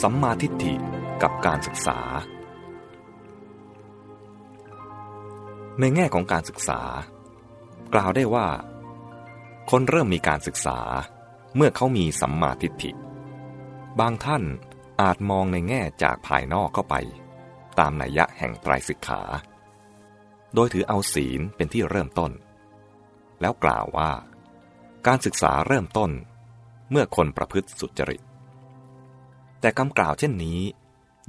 สัมมาทิฏฐิกับการศึกษา ในแง่ของการศึกษา กล่าวได้ว่า คนเริ่มมีการศึกษาเมื่อเขามีสัมมาทิฏฐิ บางท่านอาจมองในแง่จากภายนอกเข้าไป ตามนัยยะแห่งไตรสิกขา โดยถือเอาศีลเป็นที่เริ่มต้น แล้วกล่าวว่า การศึกษาเริ่มต้น เมื่อคนประพฤติสุจริต แต่คำกล่าวเช่นนี้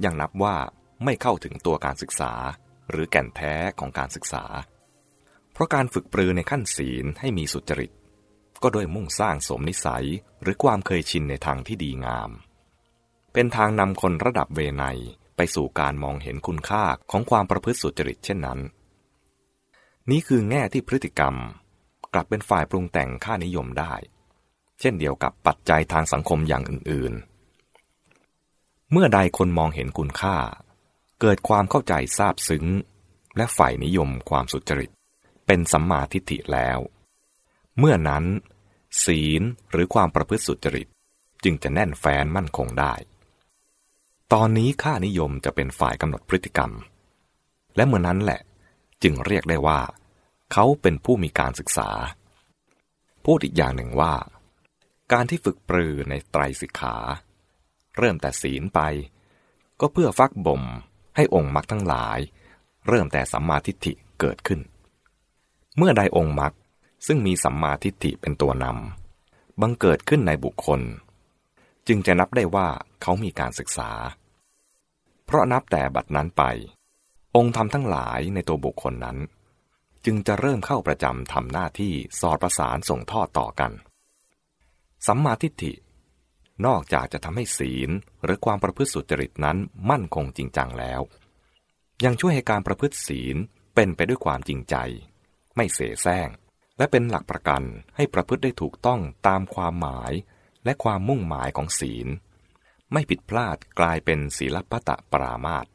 ยังนับว่าไม่เข้าถึงตัวการศึกษา หรือแก่นแท้ของการศึกษา เพราะการฝึกปรือในขั้นศีลให้มีสุจริต ก็โดยมุ่งสร้างสมนิสัยหรือความเคยชินในทางที่ดีงาม เป็นทางนำคนระดับเวไนไปสู่การมองเห็นคุณค่าของความประพฤติสุจริตเช่นนั้น นี้คือแง่ที่พฤติกรรม กลับเป็นฝ่ายปรุงแต่งค่านิยมได้ เช่นเดียวกับปัจจัยทางสังคมอย่างอื่นๆ เมื่อใดคนมองเห็นคุณค่า เกิดความเข้าใจทราบซึ้ง และฝ่ายนิยมความสุจริต เป็นสัมมาทิฏฐิแล้ว เมื่อนั้น ศีลหรือความประพฤติสุจริต จึงจะแน่นแฟ้นมั่นคงได้ ตอนนี้ค่านิยมจะเป็นฝ่ายกำหนดพฤติกรรม และเมื่อนั้นแหละ จึงเรียกได้ว่า เขาเป็นผู้มีการศึกษา พูดอีกอย่างหนึ่งว่า การที่ฝึกปรือในไตรสิกขา เริ่มแต่ศีลไป ก็เพื่อฟักบ่มให้องค์มรรคทั้งหลาย เริ่มแต่สัมมาทิฏฐิเกิดขึ้น เมื่อใดองค์มรรคซึ่งมีสัมมาทิฏฐิเป็นตัวนำบังเกิดขึ้นในบุคคล จึงจะนับได้ว่าเขามีการศึกษา เพราะนับแต่บัดนั้นไป องค์ธรรมทั้งหลายในตัวบุคคลนั้น จึงจะเริ่มเข้าประจำทำหน้าที่สอดประสานส่งทอดต่อกัน สัมมาทิฏฐิ นอกจากจะทำให้ศีลหรือความประพฤติสุจริตนั้นมั่นคงจริงจังแล้ว ยังช่วยให้การประพฤติศีลเป็นไปด้วยความจริงใจ ไม่เสแสร้ง และเป็นหลักประกันให้ประพฤติได้ถูกต้องตามความหมายและความมุ่งหมายของศีล ไม่ผิดพลาดกลายเป็นศีลปตะปรามาต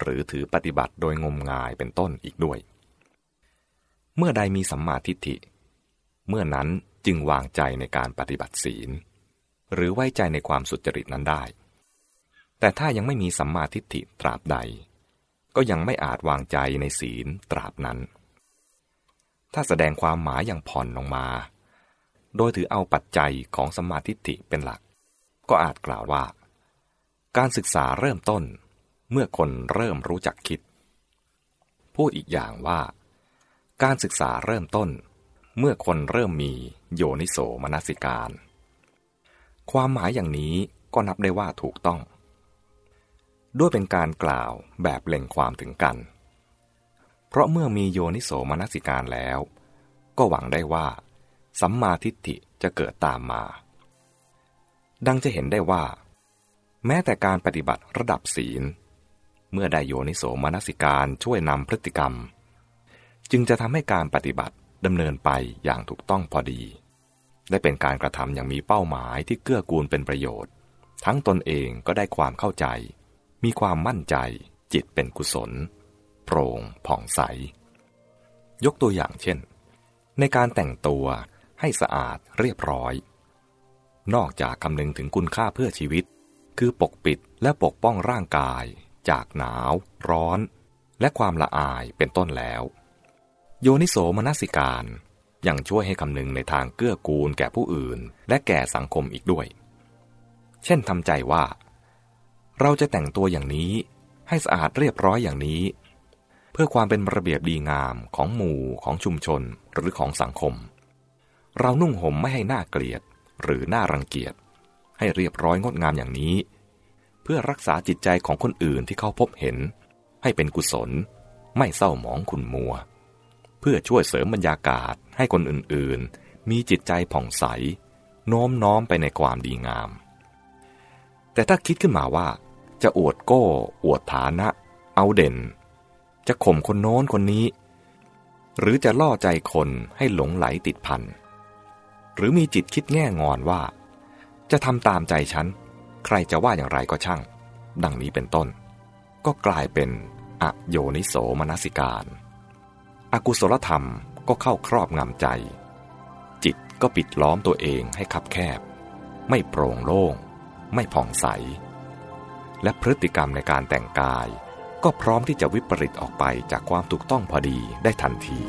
หรือถือปฏิบัติโดยงมงายเป็นต้นอีกด้วย เมื่อใดมีสัมมาทิฏฐิ เมื่อนั้นจึงวางใจในการปฏิบัติศีล หรือไว้ใจในความสุจริตนั้นได้ แต่ถ้ายังไม่มีสัมมาทิฏฐิตราบใด ก็ยังไม่อาจวางใจในศีลตราบนั้น ถ้าแสดงความหมายอย่างผ่อนลงมา โดยถือเอาปัจจัยของสัมมาทิฏฐิเป็นหลัก ก็อาจกล่าวว่า การศึกษาเริ่มต้นเมื่อคนเริ่มรู้จักคิด พูดอีกอย่างว่า การศึกษาเริ่มต้น เมื่อคนเริ่มมีโยนิโสมนสิการ ความหมายอย่างนี้ก็นับได้ว่าถูกต้อง ด้วยเป็นการกล่าวแบบเล็งความถึงกัน เพราะเมื่อมีโยนิโสมนสิการแล้ว ก็หวังได้ว่า สัมมาทิฏฐิจะเกิดตามมา ดังจะเห็นได้ว่า แม้แต่การปฏิบัติระดับศีล เมื่อได้โยนิโสมนสิการช่วยนำพฤติกรรม จึงจะทำให้การปฏิบัติดำเนินไปอย่างถูกต้องพอดี ได้เป็นการกระทำอย่างมีเป้าหมายที่เกื้อกูลเป็นประโยชน์ ทั้งตนเองก็ได้ความเข้าใจ มีความมั่นใจ จิตเป็นกุศล โปร่งผ่องใส ยกตัวอย่างเช่น ในการแต่งตัวให้สะอาดเรียบร้อย นอกจากคำนึงถึงคุณค่าเพื่อชีวิต คือปกปิดและปกป้องร่างกาย จากหนาว ร้อน และความละอายเป็นต้นแล้ว โยนิโสมนสิการ ยังช่วยให้คำนึงในทางเกื้อกูลแก่ผู้อื่น และแก่สังคมอีกด้วย เช่นทำใจว่า เราจะแต่งตัวอย่างนี้ ให้สะอาดเรียบร้อยอย่างนี้ เพื่อความเป็นระเบียบดีงามของหมู่ของชุมชนหรือของสังคม เรานุ่งห่มไม่ให้หน่าเกลียดหรือหน่ารังเกียจ ให้เรียบร้อยงดงามอย่างนี้ เพื่อรักษาจิตใจของคนอื่นที่เขาพบเห็น ให้เป็นกุศล ไม่เศร้าหมองขุ่นมัว เพื่อช่วยเสริมบรรยากาศให้คนอื่นๆ มีจิตใจผ่องใส โน้มน้อมไปในความดีงาม แต่ถ้าคิดขึ้นมาว่า จะอวดโก้ อวดฐานะ เอาเด่น จะข่มคนโน้นคนนี้ หรือจะล่อใจคนให้หลงไหลติดพัน หรือมีจิตคิดแง่งอนว่า จะทำตามใจฉัน ใครจะว่าอย่างไรก็ช่าง ดังนี้เป็นต้น ก็กลายเป็นอโยนิโสมนสิการ อกุศลธรรมก็เข้าครอบงำใจ จิตก็ปิดล้อมตัวเองให้คับแคบ ไม่โปร่งโล่ง ไม่ผ่องใส และพฤติกรรมในการแต่งกาย ก็พร้อมที่จะวิปริตออกไปจากความถูกต้องพอดีได้ทันที